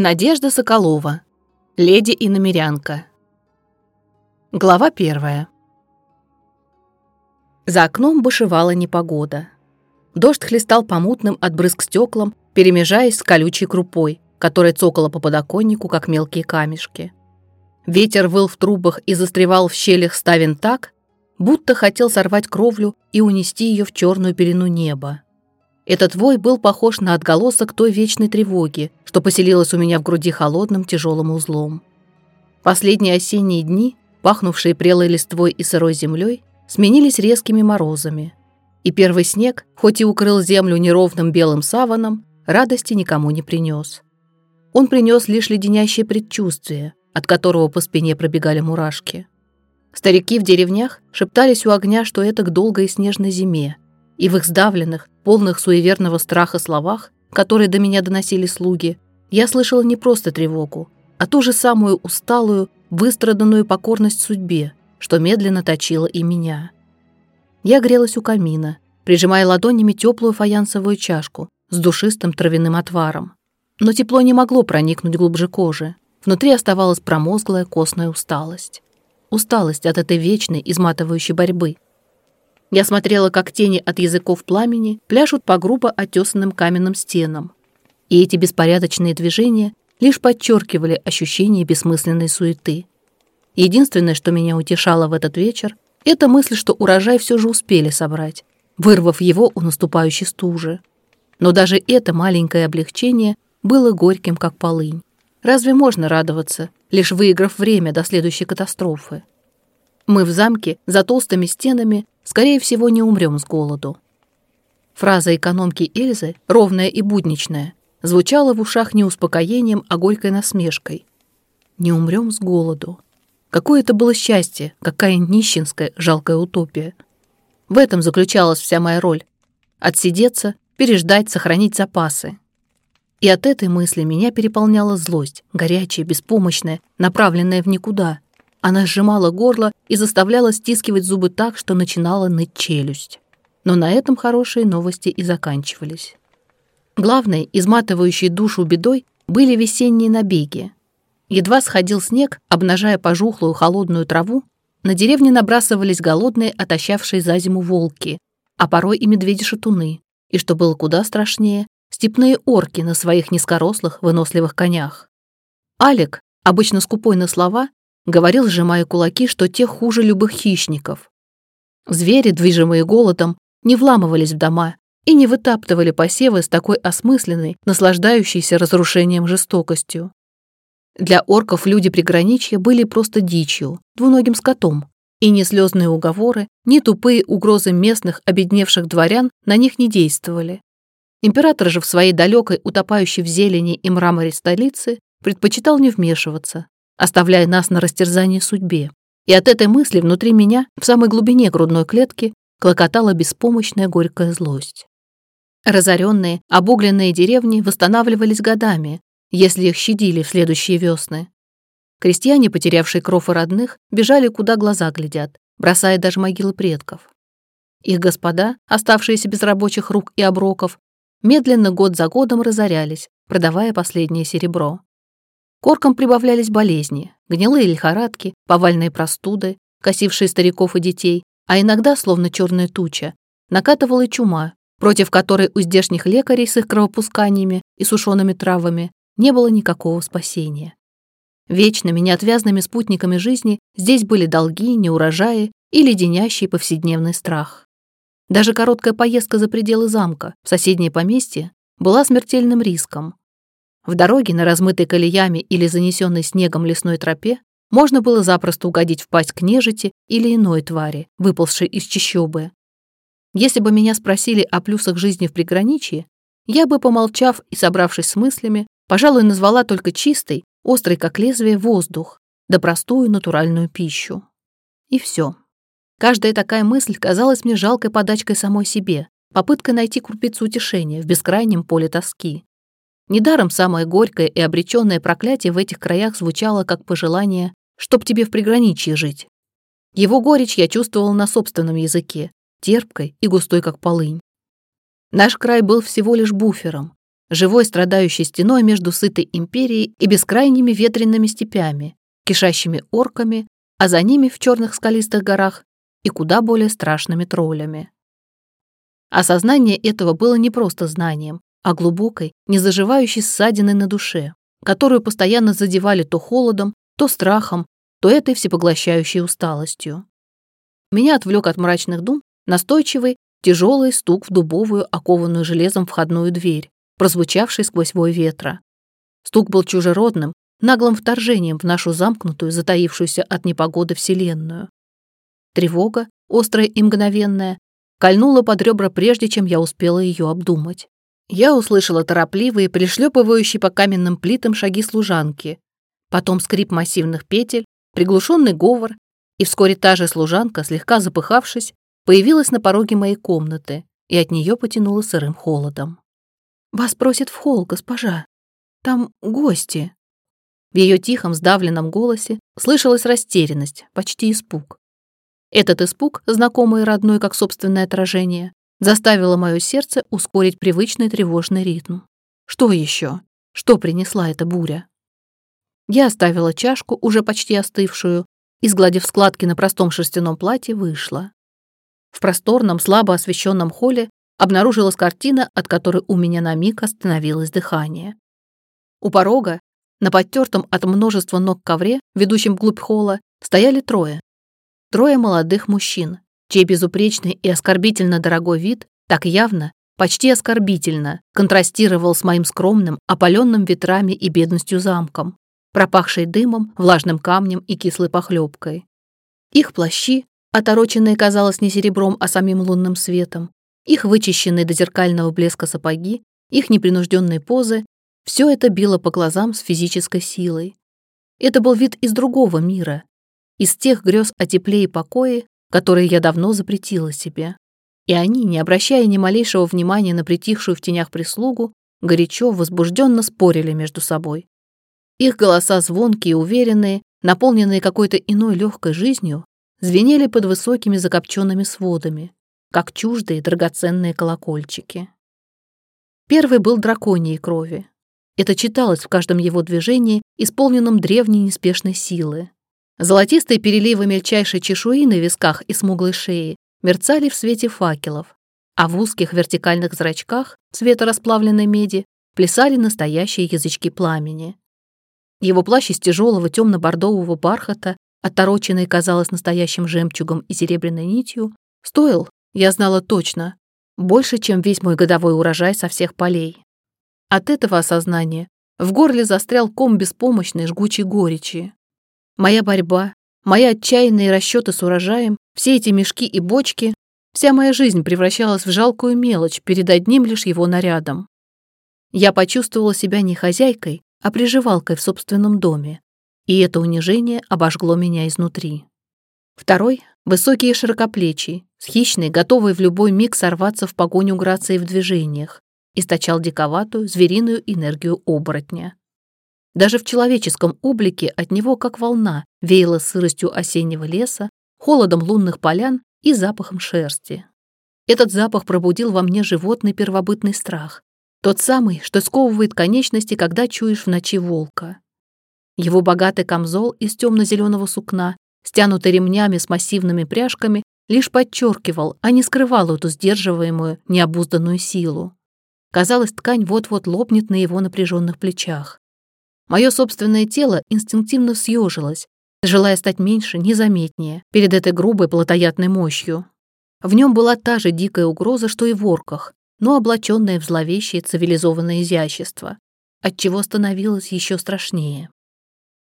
Надежда Соколова. Леди и намерянка. Глава первая. За окном бушевала непогода. Дождь хлестал по мутным от брызг стеклам, перемежаясь с колючей крупой, которая цокала по подоконнику, как мелкие камешки. Ветер выл в трубах и застревал в щелях ставен так, будто хотел сорвать кровлю и унести ее в черную перену неба. Этот вой был похож на отголосок той вечной тревоги, что поселилась у меня в груди холодным тяжелым узлом. Последние осенние дни, пахнувшие прелой листвой и сырой землей, сменились резкими морозами. И первый снег, хоть и укрыл землю неровным белым саваном, радости никому не принес. Он принес лишь леденящее предчувствие, от которого по спине пробегали мурашки. Старики в деревнях шептались у огня, что это к долгой снежной зиме, и в их сдавленных, полных суеверного страха словах, которые до меня доносили слуги, я слышала не просто тревогу, а ту же самую усталую, выстраданную покорность судьбе, что медленно точила и меня. Я грелась у камина, прижимая ладонями теплую фаянсовую чашку с душистым травяным отваром. Но тепло не могло проникнуть глубже кожи. Внутри оставалась промозглая костная усталость. Усталость от этой вечной, изматывающей борьбы — я смотрела, как тени от языков пламени пляшут по грубо отесанным каменным стенам. И эти беспорядочные движения лишь подчеркивали ощущение бессмысленной суеты. Единственное, что меня утешало в этот вечер, это мысль, что урожай все же успели собрать, вырвав его у наступающей стужи. Но даже это маленькое облегчение было горьким, как полынь. Разве можно радоваться, лишь выиграв время до следующей катастрофы? Мы в замке, за толстыми стенами, скорее всего, не умрем с голоду. Фраза экономки Эльзы, ровная и будничная, звучала в ушах не успокоением, а горькой насмешкой. «Не умрем с голоду». Какое это было счастье, какая нищенская, жалкая утопия. В этом заключалась вся моя роль. Отсидеться, переждать, сохранить запасы. И от этой мысли меня переполняла злость, горячая, беспомощная, направленная в никуда — она сжимала горло и заставляла стискивать зубы так, что начинала ныть челюсть. Но на этом хорошие новости и заканчивались. Главной, изматывающей душу бедой, были весенние набеги. Едва сходил снег, обнажая пожухлую холодную траву, на деревне набрасывались голодные, отощавшие за зиму волки, а порой и медведи-шатуны, и, что было куда страшнее, степные орки на своих низкорослых, выносливых конях. Алик, обычно скупой на слова, говорил, сжимая кулаки, что те хуже любых хищников. Звери, движимые голодом, не вламывались в дома и не вытаптывали посевы с такой осмысленной, наслаждающейся разрушением жестокостью. Для орков люди приграничья были просто дичью, двуногим скотом, и ни слезные уговоры, ни тупые угрозы местных обедневших дворян на них не действовали. Император же в своей далекой, утопающей в зелени и мраморе столице предпочитал не вмешиваться, оставляя нас на растерзание судьбе. И от этой мысли внутри меня, в самой глубине грудной клетки, клокотала беспомощная горькая злость. Разоренные, обугленные деревни восстанавливались годами, если их щадили в следующие весны. Крестьяне, потерявшие кров и родных, бежали, куда глаза глядят, бросая даже могилы предков. Их господа, оставшиеся без рабочих рук и оброков, медленно год за годом разорялись, продавая последнее серебро. Коркам прибавлялись болезни, гнилые лихорадки, повальные простуды, косившие стариков и детей, а иногда, словно черная туча, накатывала чума, против которой у здешних лекарей с их кровопусканиями и сушеными травами не было никакого спасения. Вечными, неотвязными спутниками жизни здесь были долги, неурожаи и леденящий повседневный страх. Даже короткая поездка за пределы замка, в соседнее поместье, была смертельным риском, в дороге на размытой колеями или занесенной снегом лесной тропе можно было запросто угодить в пасть к нежити или иной твари, выползшей из чащобы. Если бы меня спросили о плюсах жизни в приграничье, я бы, помолчав и собравшись с мыслями, пожалуй, назвала только чистый, острый как лезвие, воздух, да простую натуральную пищу. И все. Каждая такая мысль казалась мне жалкой подачкой самой себе, попыткой найти крупицу утешения в бескрайнем поле тоски. Недаром самое горькое и обреченное проклятие в этих краях звучало как пожелание, чтоб тебе в приграничье жить. Его горечь я чувствовал на собственном языке, терпкой и густой, как полынь. Наш край был всего лишь буфером, живой страдающей стеной между сытой империей и бескрайними ветренными степями, кишащими орками, а за ними в черных скалистых горах и куда более страшными троллями. Осознание этого было не просто знанием, а глубокой, незаживающей ссадиной на душе, которую постоянно задевали то холодом, то страхом, то этой всепоглощающей усталостью. Меня отвлек от мрачных дум настойчивый, тяжелый стук в дубовую, окованную железом входную дверь, прозвучавший сквозь вой ветра. Стук был чужеродным, наглым вторжением в нашу замкнутую, затаившуюся от непогоды вселенную. Тревога, острая и мгновенная, кольнула под ребра прежде, чем я успела ее обдумать. Я услышала торопливые, пришлепывающие по каменным плитам шаги служанки, потом скрип массивных петель, приглушенный говор, и вскоре та же служанка, слегка запыхавшись, появилась на пороге моей комнаты, и от нее потянуло сырым холодом. «Вас просит в холл, госпожа. Там гости». В ее тихом, сдавленном голосе слышалась растерянность, почти испуг. Этот испуг, знакомый и родной, как собственное отражение, заставило мое сердце ускорить привычный тревожный ритм. Что еще? Что принесла эта буря? Я оставила чашку, уже почти остывшую, и, сгладив складки на простом шерстяном платье, вышла. В просторном, слабо освещенном холле обнаружилась картина, от которой у меня на миг остановилось дыхание. У порога, на подтертом от множества ног ковре, ведущем вглубь холла, стояли трое. Трое молодых мужчин, чей безупречный и оскорбительно дорогой вид так явно, почти оскорбительно, контрастировал с моим скромным, опаленным ветрами и бедностью замком, пропахшей дымом, влажным камнем и кислой похлебкой. Их плащи, отороченные, казалось, не серебром, а самим лунным светом, их вычищенные до зеркального блеска сапоги, их непринужденные позы — все это било по глазам с физической силой. Это был вид из другого мира, из тех грез о тепле и покое, которые я давно запретила себе. И они, не обращая ни малейшего внимания на притихшую в тенях прислугу, горячо, возбужденно спорили между собой. Их голоса звонкие уверенные, наполненные какой-то иной легкой жизнью, звенели под высокими закопченными сводами, как чуждые драгоценные колокольчики. Первый был драконьей крови. Это читалось в каждом его движении, исполненном древней неспешной силы. Золотистые переливы мельчайшей чешуи на висках и смуглой шее мерцали в свете факелов, а в узких вертикальных зрачках цвета расплавленной меди плясали настоящие язычки пламени. Его плащ из тяжелого темно-бордового бархата, отороченный, казалось, настоящим жемчугом и серебряной нитью, стоил, я знала точно, больше, чем весь мой годовой урожай со всех полей. От этого осознания в горле застрял ком беспомощной жгучей горечи. Моя борьба, мои отчаянные расчеты с урожаем, все эти мешки и бочки, вся моя жизнь превращалась в жалкую мелочь перед одним лишь его нарядом. Я почувствовала себя не хозяйкой, а приживалкой в собственном доме, и это унижение обожгло меня изнутри. Второй — высокий и широкоплечий, с хищной, готовой в любой миг сорваться в погоню грации в движениях, источал диковатую, звериную энергию оборотня. Даже в человеческом облике от него, как волна, веяло сыростью осеннего леса, холодом лунных полян и запахом шерсти. Этот запах пробудил во мне животный первобытный страх. Тот самый, что сковывает конечности, когда чуешь в ночи волка. Его богатый камзол из темно-зеленого сукна, стянутый ремнями с массивными пряжками, лишь подчеркивал, а не скрывал эту сдерживаемую, необузданную силу. Казалось, ткань вот-вот лопнет на его напряженных плечах. Мое собственное тело инстинктивно съежилось, желая стать меньше, незаметнее, перед этой грубой плотоядной мощью. В нем была та же дикая угроза, что и в орках, но облаченная в зловещее цивилизованное изящество, отчего становилось еще страшнее.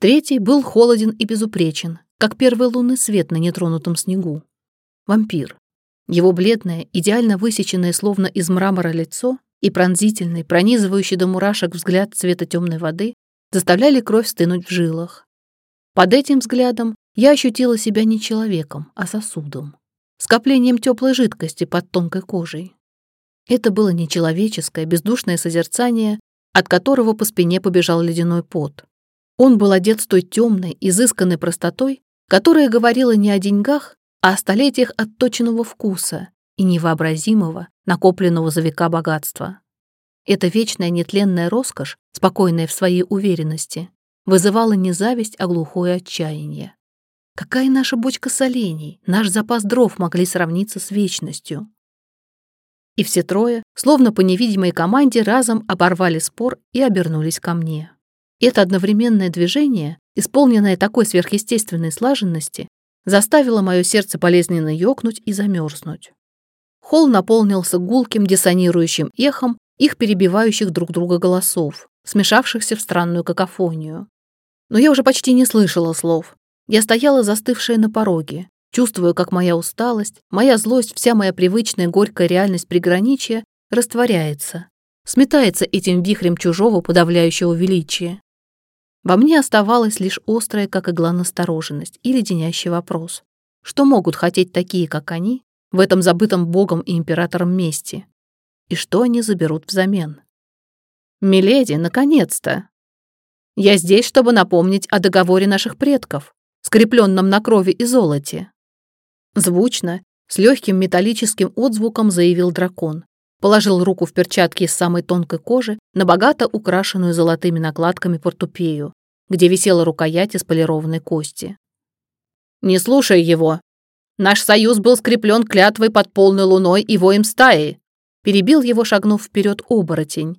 Третий был холоден и безупречен, как первый лунный свет на нетронутом снегу. Вампир. Его бледное, идеально высеченное словно из мрамора лицо и пронзительный, пронизывающий до мурашек взгляд цвета темной воды заставляли кровь стынуть в жилах. Под этим взглядом я ощутила себя не человеком, а сосудом, скоплением теплой жидкости под тонкой кожей. Это было нечеловеческое, бездушное созерцание, от которого по спине побежал ледяной пот. Он был одет с той темной, изысканной простотой, которая говорила не о деньгах, а о столетиях отточенного вкуса и невообразимого, накопленного за века богатства. Эта вечная нетленная роскошь, спокойная в своей уверенности, вызывала не зависть, а глухое отчаяние. Какая наша бочка солений, наш запас дров могли сравниться с вечностью? И все трое, словно по невидимой команде, разом оборвали спор и обернулись ко мне. Это одновременное движение, исполненное такой сверхъестественной слаженности, заставило мое сердце болезненно ёкнуть и замерзнуть. Холл наполнился гулким диссонирующим эхом их перебивающих друг друга голосов, смешавшихся в странную какофонию. Но я уже почти не слышала слов. Я стояла застывшая на пороге, чувствуя, как моя усталость, моя злость, вся моя привычная горькая реальность приграничия растворяется, сметается этим вихрем чужого подавляющего величия. Во мне оставалась лишь острая, как игла, настороженность и леденящий вопрос. Что могут хотеть такие, как они, в этом забытом богом и императором месте? И что они заберут взамен? «Миледи, наконец-то! Я здесь, чтобы напомнить о договоре наших предков, скрепленном на крови и золоте». Звучно, с легким металлическим отзвуком заявил дракон. Положил руку в перчатки из самой тонкой кожи на богато украшенную золотыми накладками портупею, где висела рукоять из полированной кости. «Не слушай его. Наш союз был скреплен клятвой под полной луной и воем стаи», перебил его, шагнув вперед оборотень.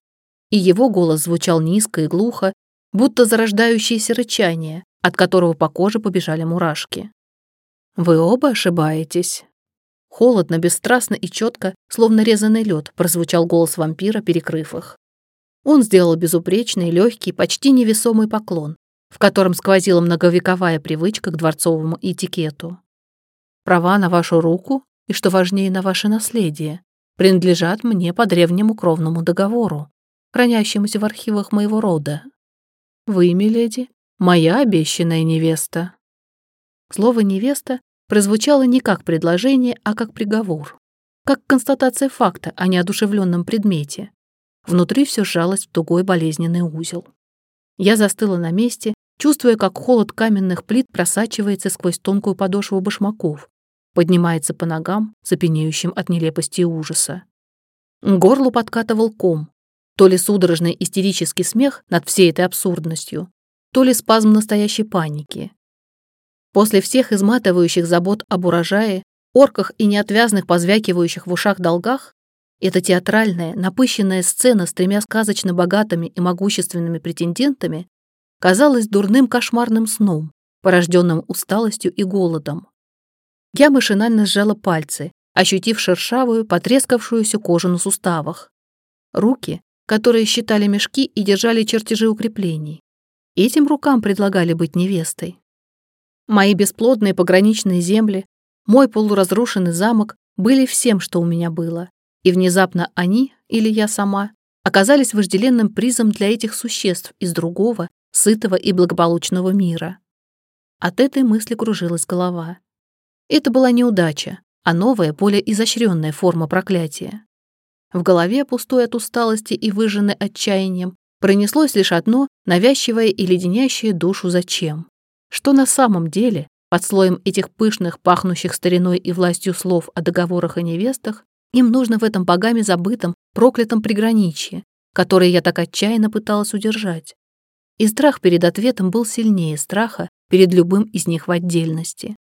И его голос звучал низко и глухо, будто зарождающееся рычание, от которого по коже побежали мурашки. «Вы оба ошибаетесь». Холодно, бесстрастно и четко, словно резанный лед, прозвучал голос вампира, перекрыв их. Он сделал безупречный, легкий, почти невесомый поклон, в котором сквозила многовековая привычка к дворцовому этикету. «Права на вашу руку и, что важнее, на ваше наследие, принадлежат мне по древнему кровному договору, хранящемуся в архивах моего рода. Вы, миледи, моя обещанная невеста». Слово «невеста» прозвучало не как предложение, а как приговор. Как констатация факта о неодушевленном предмете. Внутри все сжалось в тугой болезненный узел. Я застыла на месте, чувствуя, как холод каменных плит просачивается сквозь тонкую подошву башмаков, поднимается по ногам, запинеющим от нелепости и ужаса. Горлу подкатывал ком, то ли судорожный истерический смех над всей этой абсурдностью, то ли спазм настоящей паники. После всех изматывающих забот об урожае, орках и неотвязных позвякивающих в ушах долгах, эта театральная, напыщенная сцена с тремя сказочно богатыми и могущественными претендентами казалась дурным кошмарным сном, порожденным усталостью и голодом. Я машинально сжала пальцы, ощутив шершавую, потрескавшуюся кожу на суставах. Руки, которые считали мешки и держали чертежи укреплений. Этим рукам предлагали быть невестой. Мои бесплодные пограничные земли, мой полуразрушенный замок были всем, что у меня было. И внезапно они, или я сама, оказались вожделенным призом для этих существ из другого, сытого и благополучного мира. От этой мысли кружилась голова. Это была неудача, а новая, более изощренная форма проклятия. В голове, пустой от усталости и выжженной отчаянием, пронеслось лишь одно навязчивое и леденящее душу «зачем?». Что на самом деле, под слоем этих пышных, пахнущих стариной и властью слов о договорах и невестах, им нужно в этом богами забытом, проклятом приграничье, которое я так отчаянно пыталась удержать. И страх перед ответом был сильнее страха перед любым из них в отдельности.